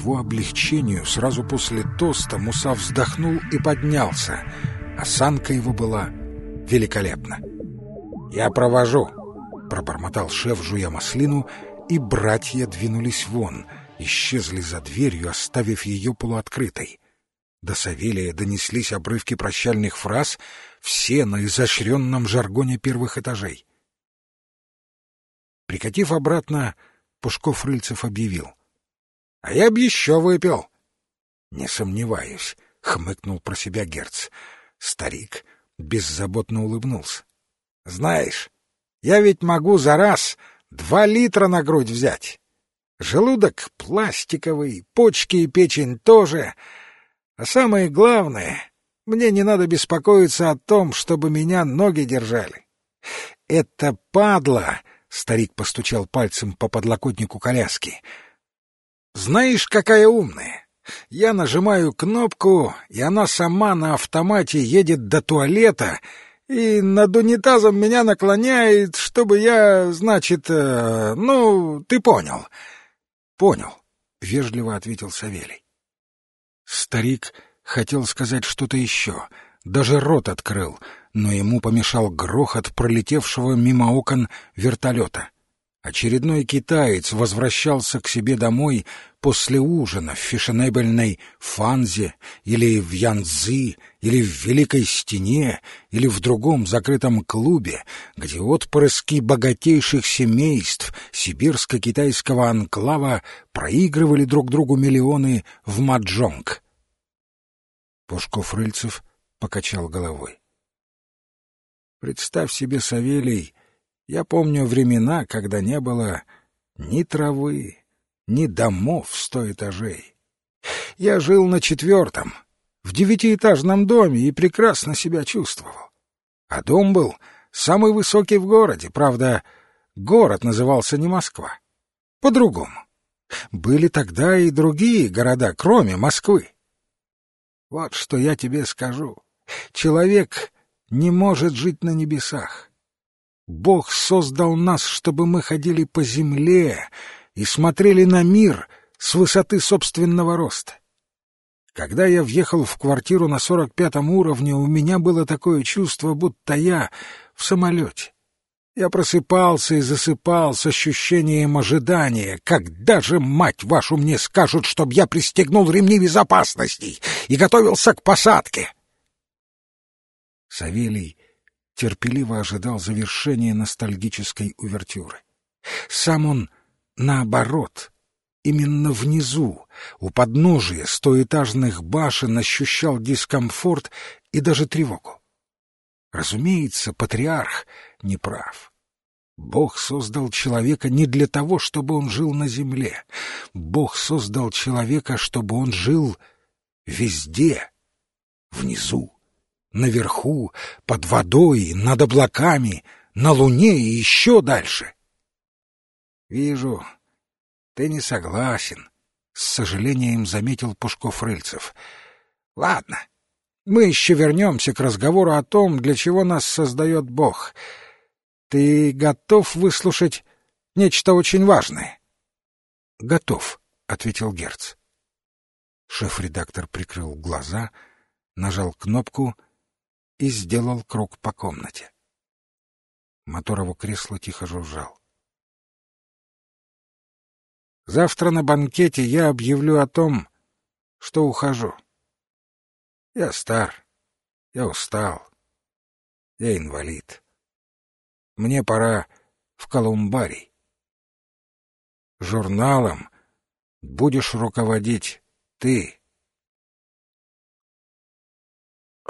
его облегчению сразу после тоста Муса вздохнул и поднялся. Осанка его была великолепна. «Я провожу», — пробормотал шеф, жуя маслину, и братья двинулись вон, исчезли за дверью, оставив ее полуоткрытой. До Савелия донеслись обрывки прощальных фраз, все на изощренном жаргоне первых этажей. Прикатив обратно, Пушков-Рыльцев объявил. — А я б еще выпил. — Не сомневаюсь, — хмыкнул про себя Герц. Старик беззаботно улыбнулся. — Знаешь, я ведь могу за раз два литра на грудь взять. Желудок пластиковый, почки и печень тоже — а самое главное, мне не надо беспокоиться о том, чтобы меня ноги держали. Это падла, старик постучал пальцем по подлокотнику коляски. Знаешь, какая умная? Я нажимаю кнопку, и она сама на автомате едет до туалета и над унитазом меня наклоняет, чтобы я, значит, э, ну, ты понял. Понял, вежливо ответил Савелий. Старик хотел сказать что-то еще, даже рот открыл, но ему помешал грохот пролетевшего мимо окон вертолета. Очередной китаец возвращался к себе домой после ужина в фешенебельной Фанзе или в Янцзы, или в Великой Стене, или в другом закрытом клубе, где отпрыски богатейших семейств сибирско-китайского анклава проигрывали друг другу миллионы в маджонг. Пушков-Рыльцев покачал головой. Представь себе, Савелий, я помню времена, когда не было ни травы, ни домов сто этажей. Я жил на четвертом, в девятиэтажном доме и прекрасно себя чувствовал. А дом был самый высокий в городе, правда, город назывался не Москва. По-другому. Были тогда и другие города, кроме Москвы. Вот что я тебе скажу. Человек не может жить на небесах. Бог создал нас, чтобы мы ходили по земле и смотрели на мир с высоты собственного роста. Когда я въехал в квартиру на сорок пятом уровне, у меня было такое чувство, будто я в самолете. Я просыпался и засыпал с ощущением ожидания, когда же, мать вашу, мне скажут, чтоб я пристегнул ремни безопасности и готовился к посадке. Савелий терпеливо ожидал завершения ностальгической увертюры. Сам он, наоборот, именно внизу, у подножия стоэтажных башен ощущал дискомфорт и даже тревогу. Разумеется, патриарх не прав. Бог создал человека не для того, чтобы он жил на земле. Бог создал человека, чтобы он жил везде. Внизу, наверху, под водой, над облаками, на луне и еще дальше. Вижу, ты не согласен, — с сожалением заметил Пушков-Рыльцев. Ладно, мы еще вернемся к разговору о том, для чего нас создает Бог — ты готов выслушать нечто очень важное? — Готов, — ответил Герц. Шеф-редактор прикрыл глаза, нажал кнопку и сделал круг по комнате. Мотор его кресла тихо жужжал. Завтра на банкете я объявлю о том, что ухожу. Я стар, я устал, я инвалид. Мне пора в колумбарий. Журналом будешь руководить ты.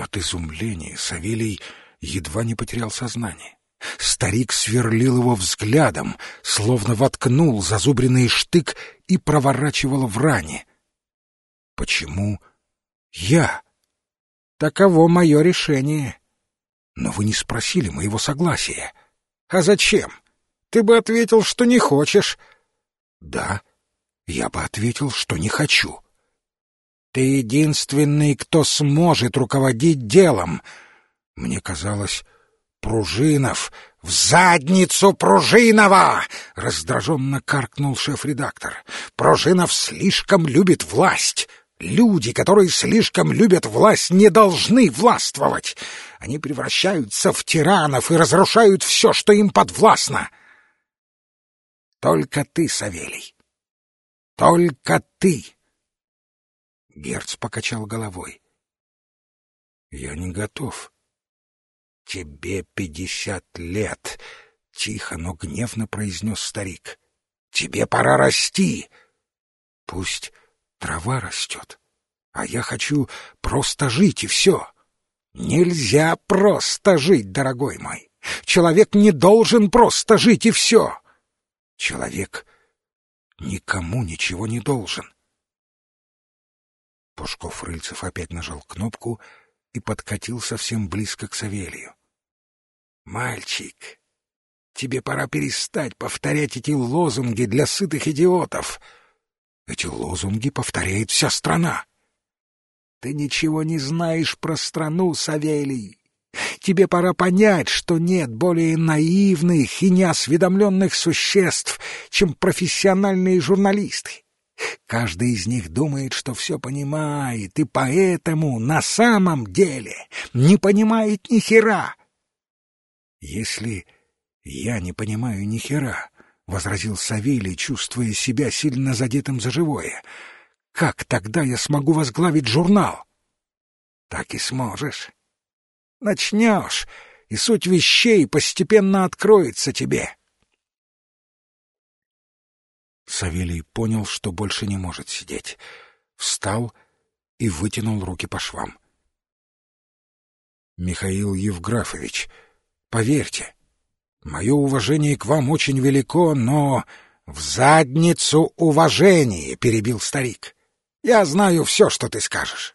От изумления Савелий едва не потерял сознание. Старик сверлил его взглядом, словно воткнул зазубренный штык и проворачивал в ране. Почему я? Таково мое решение. Но вы не спросили моего согласия. А зачем? Ты бы ответил, что не хочешь. Да, я бы ответил, что не хочу. Ты единственный, кто сможет руководить делом. Мне казалось, Пружинов «В задницу Пружинова!» — раздраженно каркнул шеф-редактор. «Пружинов слишком любит власть. Люди, которые слишком любят власть, не должны властвовать. Они превращаются в тиранов и разрушают все, что им подвластно. Только ты, Савелий. Только ты!» Герц покачал головой. «Я не готов». «Тебе пятьдесят лет!» — тихо, но гневно произнес старик. «Тебе пора расти!» «Пусть трава растет, а я хочу просто жить, и все!» «Нельзя просто жить, дорогой мой! Человек не должен просто жить, и все!» «Человек никому ничего не должен!» Пушков-Рыльцев опять нажал кнопку и подкатил совсем близко к Савелию. Мальчик, тебе пора перестать повторять эти лозунги для сытых идиотов. Эти лозунги повторяет вся страна. Ты ничего не знаешь про страну, Савелий. Тебе пора понять, что нет более наивных и неосведомленных существ, чем профессиональные журналисты. Каждый из них думает, что все понимает, и поэтому на самом деле не понимает ни хера. Если я не понимаю ни хера, — возразил Савелий, чувствуя себя сильно задетым за живое, — как тогда я смогу возглавить журнал? Так и сможешь. Начнешь, и суть вещей постепенно откроется тебе. Савелий понял, что больше не может сидеть. Встал и вытянул руки по швам. «Михаил Евграфович», Поверьте, мое уважение к вам очень велико, но... — В задницу уважение, — перебил старик. — Я знаю все, что ты скажешь.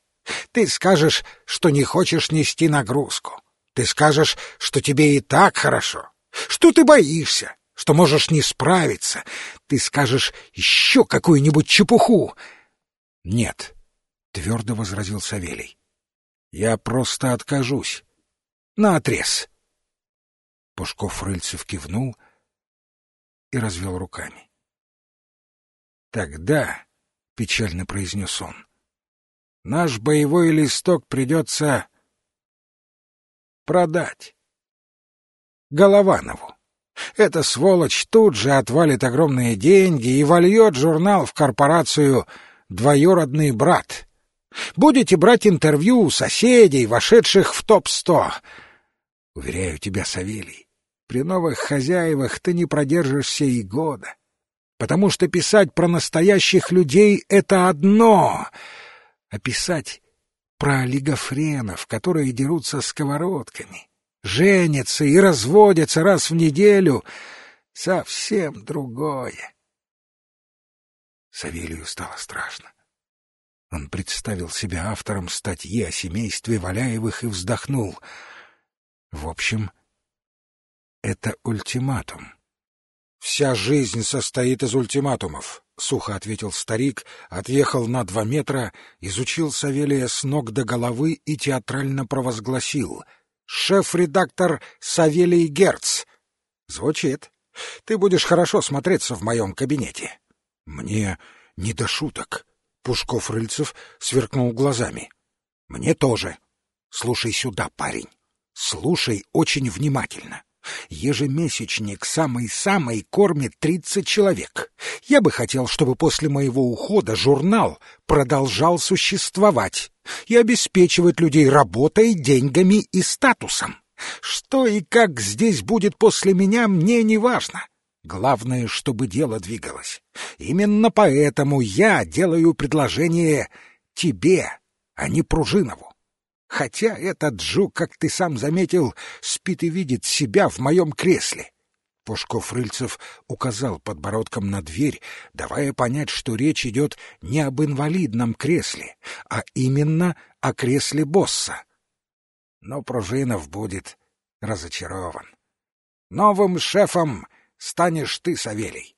Ты скажешь, что не хочешь нести нагрузку. Ты скажешь, что тебе и так хорошо, что ты боишься, что можешь не справиться. Ты скажешь еще какую-нибудь чепуху. — Нет, — твердо возразил Савелий. — Я просто откажусь. Наотрез. Пушков-Рыльцев кивнул и развел руками. «Тогда», — печально произнес он, — «наш боевой листок придется продать. Голованову. Эта сволочь тут же отвалит огромные деньги и вольет журнал в корпорацию «Двоюродный брат». Будете брать интервью у соседей, вошедших в топ-100. Уверяю тебя, Савелий, при новых хозяевах ты не продержишься и года. Потому что писать про настоящих людей — это одно, а писать про олигофренов, которые дерутся сковородками, женятся и разводятся раз в неделю — совсем другое. Савелию стало страшно. Он представил себя автором статьи о семействе Валяевых и вздохнул. В общем, — это ультиматум. Вся жизнь состоит из ультиматумов, сухо ответил старик, отъехал на два метра, изучил Савелия с ног до головы и театрально провозгласил: "Шеф-редактор Савелий Герц". Звучит. Ты будешь хорошо смотреться в моем кабинете. Мне не до шуток. Пушков-Рыльцев сверкнул глазами. Мне тоже. Слушай сюда, парень. Слушай очень внимательно. Ежемесячник самый-самый кормит тридцать человек. Я бы хотел, чтобы после моего ухода журнал продолжал существовать и обеспечивать людей работой, деньгами и статусом. Что и как здесь будет после меня, мне не важно. Главное, чтобы дело двигалось. Именно поэтому я делаю предложение тебе, а не Пружинову. Хотя этот жук, как ты сам заметил, спит и видит себя в моем кресле. Пушков-Рыльцев указал подбородком на дверь, давая понять, что речь идет не об инвалидном кресле, а именно о кресле босса. Но Пружинов будет разочарован. Новым шефом станешь ты, Савелий.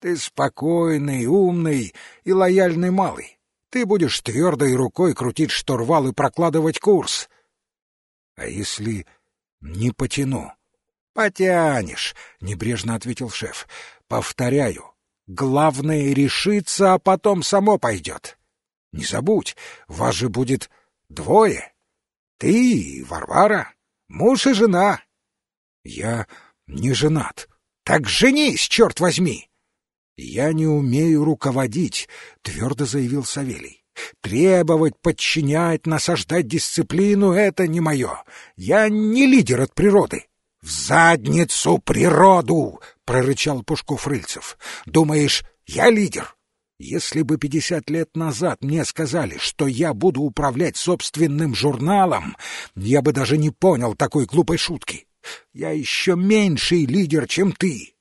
Ты спокойный, умный и лояльный малый. Ты будешь твердой рукой крутить штурвал и прокладывать курс. А если не потяну? Потянешь, небрежно ответил шеф. Повторяю, главное решиться, а потом само пойдет. Не забудь, вас же будет двое. Ты и Варвара, муж и жена. Я не женат. Так женись, черт возьми! Я не умею руководить, твердо заявил Савелий. Требовать, подчинять, насаждать дисциплину — это не мое. Я не лидер от природы. «В задницу природу!» — прорычал Пушков-Рыльцев. «Думаешь, я лидер? Если бы пятьдесят лет назад мне сказали, что я буду управлять собственным журналом, я бы даже не понял такой глупой шутки. Я еще меньший лидер, чем ты.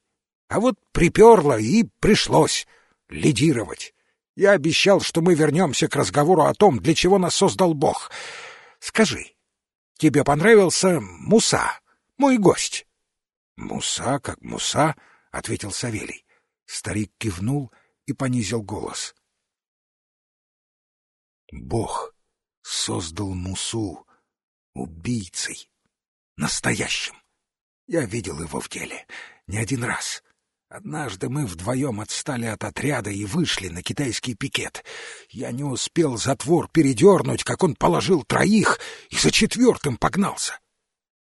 А вот приперло и пришлось лидировать. Я обещал, что мы вернемся к разговору о том, для чего нас создал Бог. Скажи, тебе понравился Муса, мой гость? — Муса как Муса, — ответил Савелий. Старик кивнул и понизил голос. Бог создал Мусу убийцей, настоящим. Я видел его в деле не один раз. Однажды мы вдвоем отстали от отряда и вышли на китайский пикет. Я не успел затвор передернуть, как он положил троих и за четвертым погнался.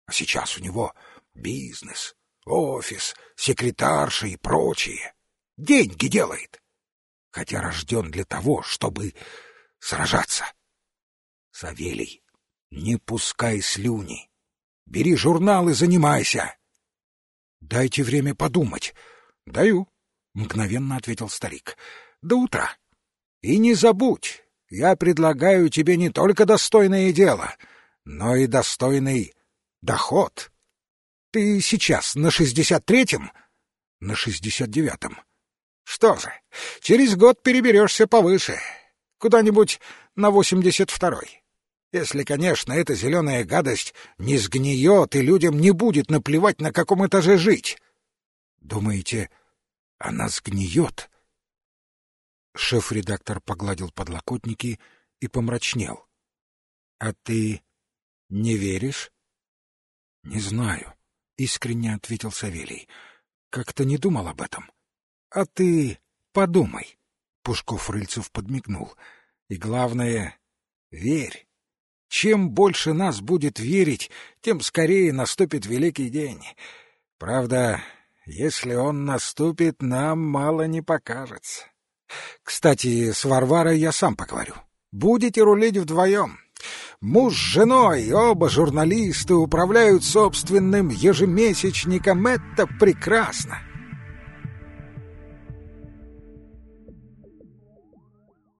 А сейчас у него бизнес, офис, секретарша и прочее. Деньги делает. Хотя рожден для того, чтобы сражаться. Савелий, не пускай слюни. Бери журнал и занимайся. Дайте время подумать. Даю, мгновенно ответил старик. До утра. И не забудь, я предлагаю тебе не только достойное дело, но и достойный доход. Ты сейчас на шестьдесят третьем? На шестьдесят девятом. Что же, через год переберешься повыше, куда-нибудь на восемьдесят второй. Если, конечно, эта зеленая гадость не сгниет, и людям не будет наплевать, на каком этаже жить. Думаете, она сгниет? Шеф-редактор погладил подлокотники и помрачнел. — А ты не веришь? — Не знаю, — искренне ответил Савелий. — Как-то не думал об этом. — А ты подумай. Пушков-Рыльцев подмигнул. — И главное, верь. Чем больше нас будет верить, тем скорее наступит великий день. Правда, если он наступит, нам мало не покажется. Кстати, с Варварой я сам поговорю. Будете рулить вдвоем. Муж с женой, оба журналисты, управляют собственным ежемесячником. Это прекрасно.